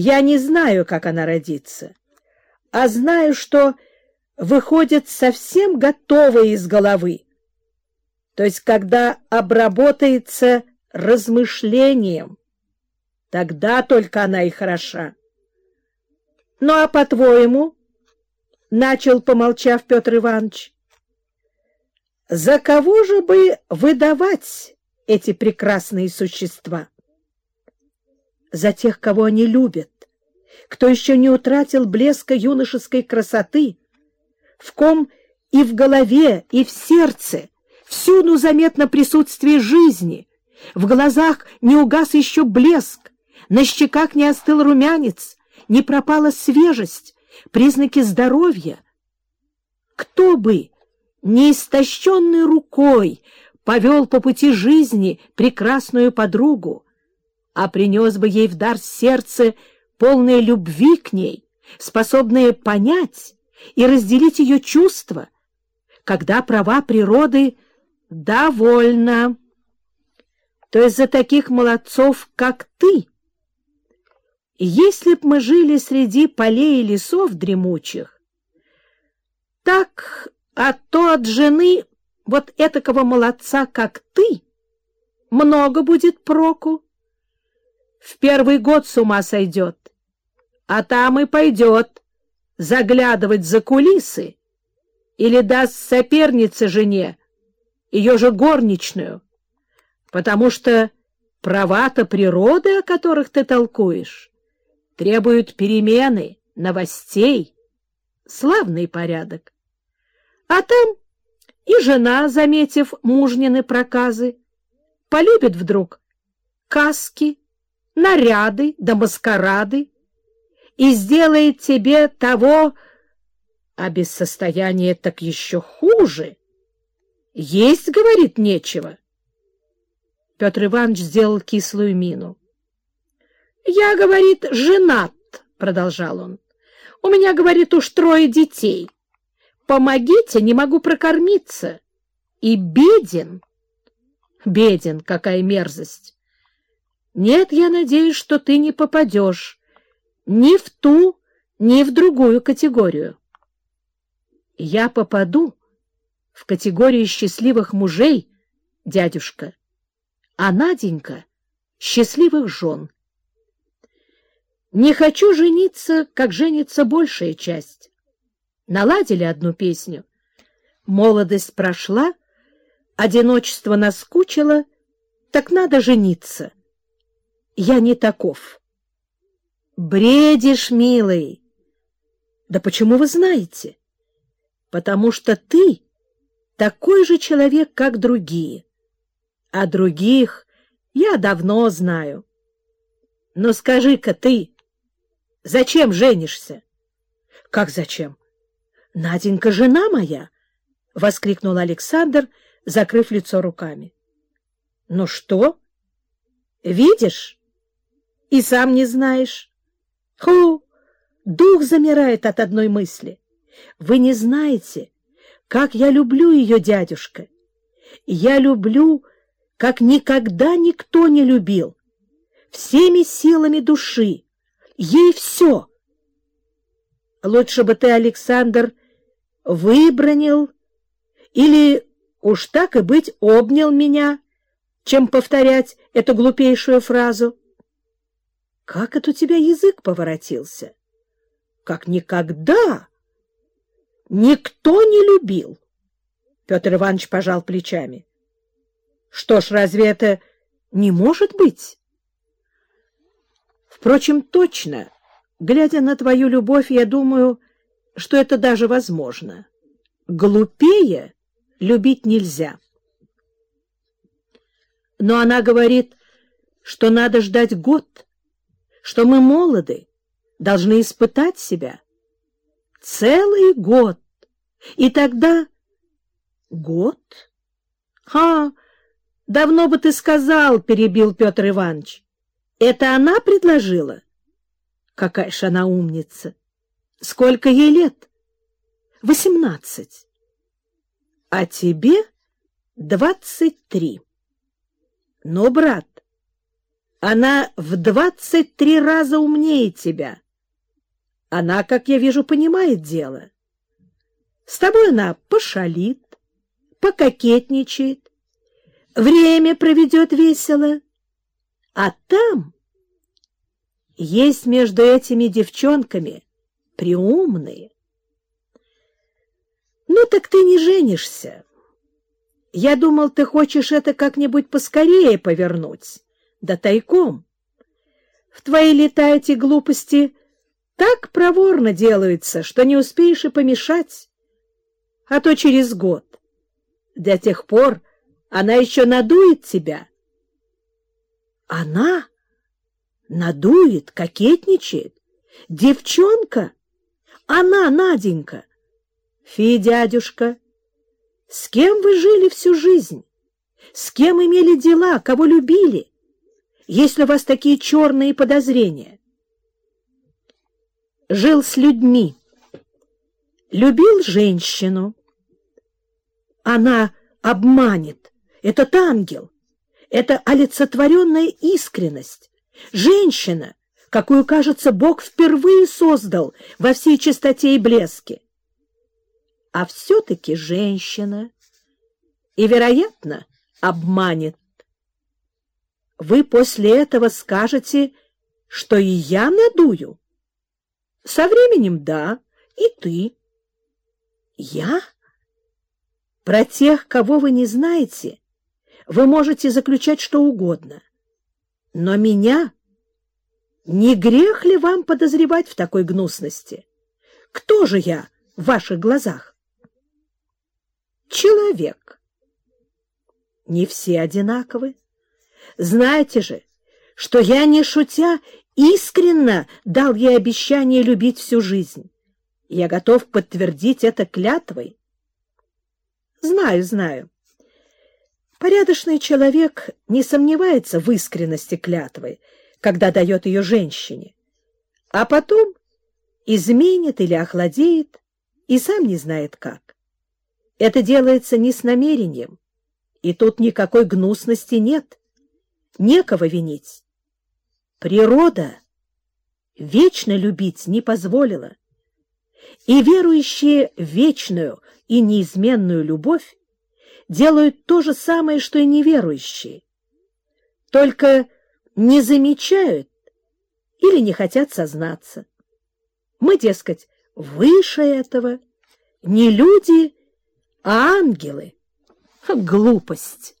Я не знаю, как она родится, а знаю, что выходит совсем готовая из головы, то есть когда обработается размышлением, тогда только она и хороша. Ну, а по-твоему, — начал, помолчав Петр Иванович, — за кого же бы выдавать эти прекрасные существа? За тех, кого они любят, кто еще не утратил блеска юношеской красоты, в ком и в голове, и в сердце всюду заметно присутствие жизни, в глазах не угас еще блеск, на щеках не остыл румянец, не пропала свежесть, признаки здоровья. Кто бы, не истощенной рукой, повел по пути жизни прекрасную подругу, а принес бы ей в дар сердце полное любви к ней, способное понять и разделить ее чувства, когда права природы довольно. То есть за таких молодцов, как ты, если б мы жили среди полей и лесов дремучих, так, а то от жены вот этакого молодца, как ты, много будет проку. В первый год с ума сойдет, а там и пойдет заглядывать за кулисы или даст сопернице жене, ее же горничную, потому что права-то природы, о которых ты толкуешь, требуют перемены, новостей, славный порядок. А там и жена, заметив мужнины проказы, полюбит вдруг каски, наряды да маскарады и сделает тебе того, а без состояния так еще хуже. Есть, говорит, нечего. Петр Иванович сделал кислую мину. Я, говорит, женат, продолжал он. У меня, говорит, уж трое детей. Помогите, не могу прокормиться. И беден. Беден, какая мерзость. Нет, я надеюсь, что ты не попадешь ни в ту, ни в другую категорию. Я попаду в категорию счастливых мужей, дядюшка, а Наденька — счастливых жен. Не хочу жениться, как женится большая часть. Наладили одну песню. Молодость прошла, одиночество наскучило, так надо жениться. Я не таков. Бредишь, милый. Да почему вы знаете? Потому что ты такой же человек, как другие. А других я давно знаю. Но скажи-ка ты, Зачем женишься? — Как зачем? — Наденька жена моя! — воскликнул Александр, закрыв лицо руками. — Ну что? Видишь? И сам не знаешь. Ху! Дух замирает от одной мысли. Вы не знаете, как я люблю ее, дядюшка. Я люблю, как никогда никто не любил, всеми силами души Ей все. Лучше бы ты, Александр, выбронил или, уж так и быть, обнял меня, чем повторять эту глупейшую фразу. Как это у тебя язык поворотился? Как никогда! Никто не любил. Петр Иванович пожал плечами. Что ж, разве это не может быть? Впрочем, точно, глядя на твою любовь, я думаю, что это даже возможно. Глупее любить нельзя. Но она говорит, что надо ждать год, что мы молоды, должны испытать себя. Целый год. И тогда... Год? Ха! Давно бы ты сказал, — перебил Петр Иванович. Это она предложила? Какая ж она умница! Сколько ей лет? Восемнадцать. А тебе двадцать три. Но, брат, Она в двадцать три раза умнее тебя. Она, как я вижу, понимает дело. С тобой она пошалит, пококетничает, время проведет весело. А там есть между этими девчонками приумные. Ну так ты не женишься. Я думал, ты хочешь это как-нибудь поскорее повернуть, да тайком. В твои лета эти глупости так проворно делаются, что не успеешь и помешать. А то через год. До тех пор она еще надует тебя. Она надует, кокетничает. Девчонка? Она, Наденька. Фи, дядюшка, с кем вы жили всю жизнь? С кем имели дела, кого любили? Если у вас такие черные подозрения. Жил с людьми. Любил женщину. Она обманет. Этот ангел. Это олицетворенная искренность. Женщина, какую, кажется, Бог впервые создал во всей чистоте и блеске а все-таки женщина и, вероятно, обманет. Вы после этого скажете, что и я надую? Со временем да, и ты. Я? Про тех, кого вы не знаете, вы можете заключать что угодно. Но меня... Не грех ли вам подозревать в такой гнусности? Кто же я в ваших глазах? человек. Не все одинаковы. Знаете же, что я, не шутя, искренно дал ей обещание любить всю жизнь. Я готов подтвердить это клятвой. Знаю, знаю. Порядочный человек не сомневается в искренности клятвы, когда дает ее женщине, а потом изменит или охладеет и сам не знает как. Это делается не с намерением, и тут никакой гнусности нет. Некого винить. Природа вечно любить не позволила, и верующие в вечную и неизменную любовь делают то же самое, что и неверующие, только не замечают или не хотят сознаться. Мы, дескать, выше этого, не люди, а ангелы. Глупость.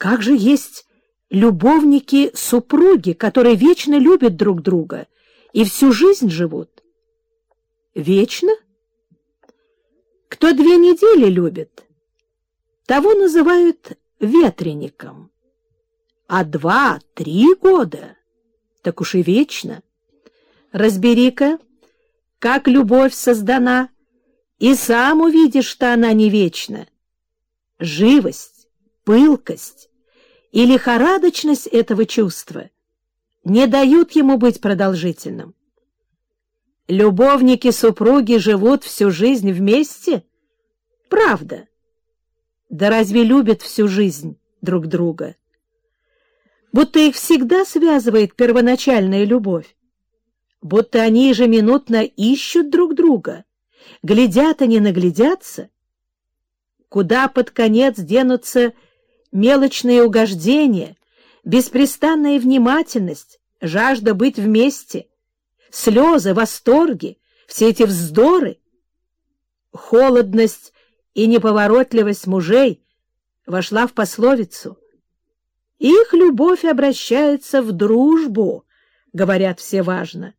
Как же есть любовники-супруги, которые вечно любят друг друга и всю жизнь живут? Вечно? Кто две недели любит, того называют ветреником. А два-три года, так уж и вечно. Разбери-ка, как любовь создана, и сам увидишь, что она не вечна. Живость, пылкость и лихорадочность этого чувства не дают ему быть продолжительным. Любовники-супруги живут всю жизнь вместе? Правда. Да разве любят всю жизнь друг друга? Будто их всегда связывает первоначальная любовь. Будто они ежеминутно ищут друг друга — глядят и не наглядятся, куда под конец денутся мелочные угождения, беспрестанная внимательность, жажда быть вместе, слезы, восторги, все эти вздоры, холодность и неповоротливость мужей вошла в пословицу. Их любовь обращается в дружбу, говорят все важно.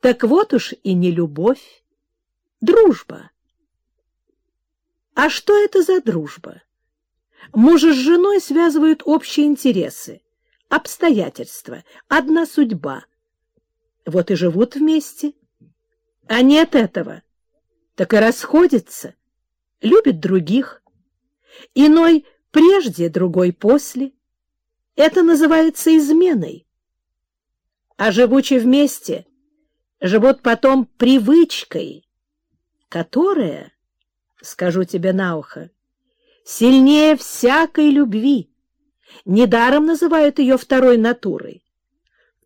Так вот уж и не любовь. Дружба. А что это за дружба? Мужа с женой связывают общие интересы, обстоятельства, одна судьба. Вот и живут вместе. А нет этого, так и расходятся, любят других. Иной прежде, другой после. Это называется изменой. А живучи вместе, живут потом привычкой, которая, скажу тебе на ухо, сильнее всякой любви, Недаром называют ее второй натурой.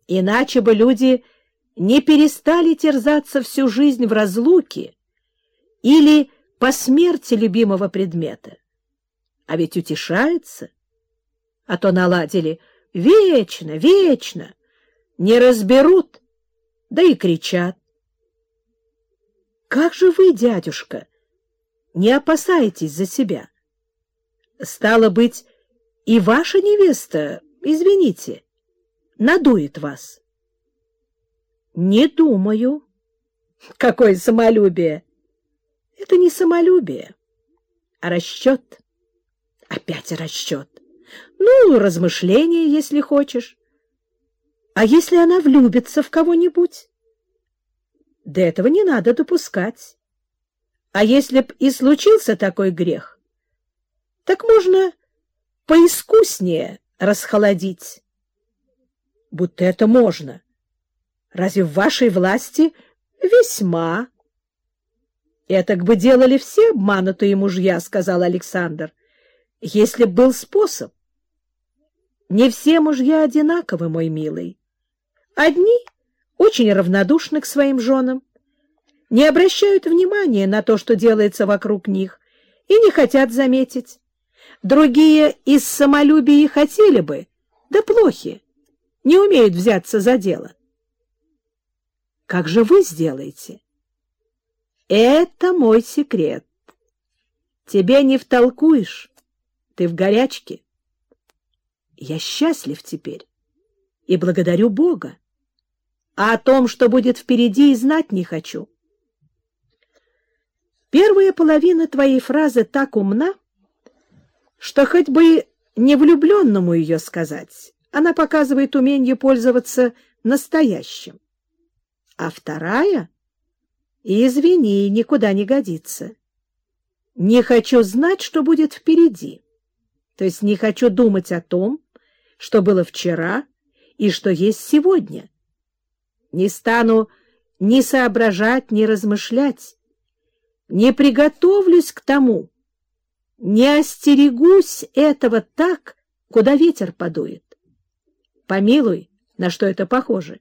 Иначе бы люди не перестали терзаться всю жизнь в разлуке или по смерти любимого предмета. А ведь утешаются. А то наладили «Вечно, вечно!» Не разберут, да и кричат. «Как же вы, дядюшка, не опасаетесь за себя? Стало быть, и ваша невеста, извините, надует вас?» «Не думаю». «Какое самолюбие!» «Это не самолюбие, а расчет». «Опять расчет. Ну, размышление, если хочешь». «А если она влюбится в кого-нибудь?» До этого не надо допускать. А если б и случился такой грех, так можно поискуснее расхолодить. Будто это можно. Разве в вашей власти весьма? Это бы делали все обманутые мужья, — сказал Александр, — если б был способ. Не все мужья одинаковы, мой милый. Одни очень равнодушны к своим женам, не обращают внимания на то, что делается вокруг них, и не хотят заметить. Другие из самолюбия хотели бы, да плохи, не умеют взяться за дело. Как же вы сделаете? Это мой секрет. Тебе не втолкуешь, ты в горячке. Я счастлив теперь и благодарю Бога а о том, что будет впереди, и знать не хочу. Первая половина твоей фразы так умна, что хоть бы не влюбленному ее сказать, она показывает умение пользоваться настоящим. А вторая, извини, никуда не годится. Не хочу знать, что будет впереди. То есть не хочу думать о том, что было вчера и что есть сегодня. Не стану ни соображать, ни размышлять. Не приготовлюсь к тому. Не остерегусь этого так, куда ветер подует. Помилуй, на что это похоже.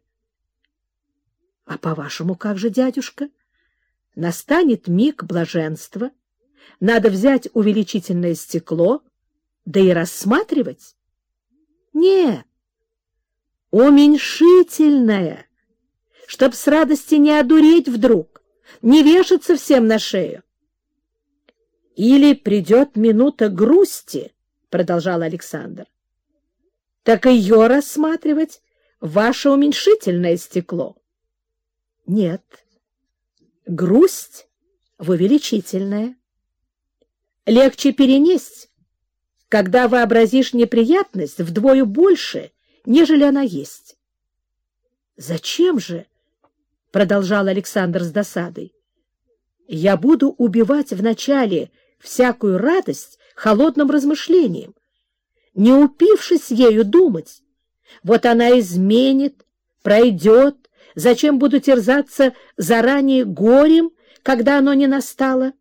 А по-вашему, как же, дядюшка? Настанет миг блаженства, надо взять увеличительное стекло, да и рассматривать? Нет, уменьшительное — чтоб с радости не одуреть вдруг, не вешаться всем на шею. — Или придет минута грусти, — продолжал Александр, — так ее рассматривать ваше уменьшительное стекло. — Нет, грусть в увеличительное. Легче перенесть, когда вообразишь неприятность вдвое больше, нежели она есть. — Зачем же? продолжал Александр с досадой. Я буду убивать вначале всякую радость холодным размышлением, не упившись ею думать. Вот она изменит, пройдет, зачем буду терзаться заранее горем, когда оно не настало?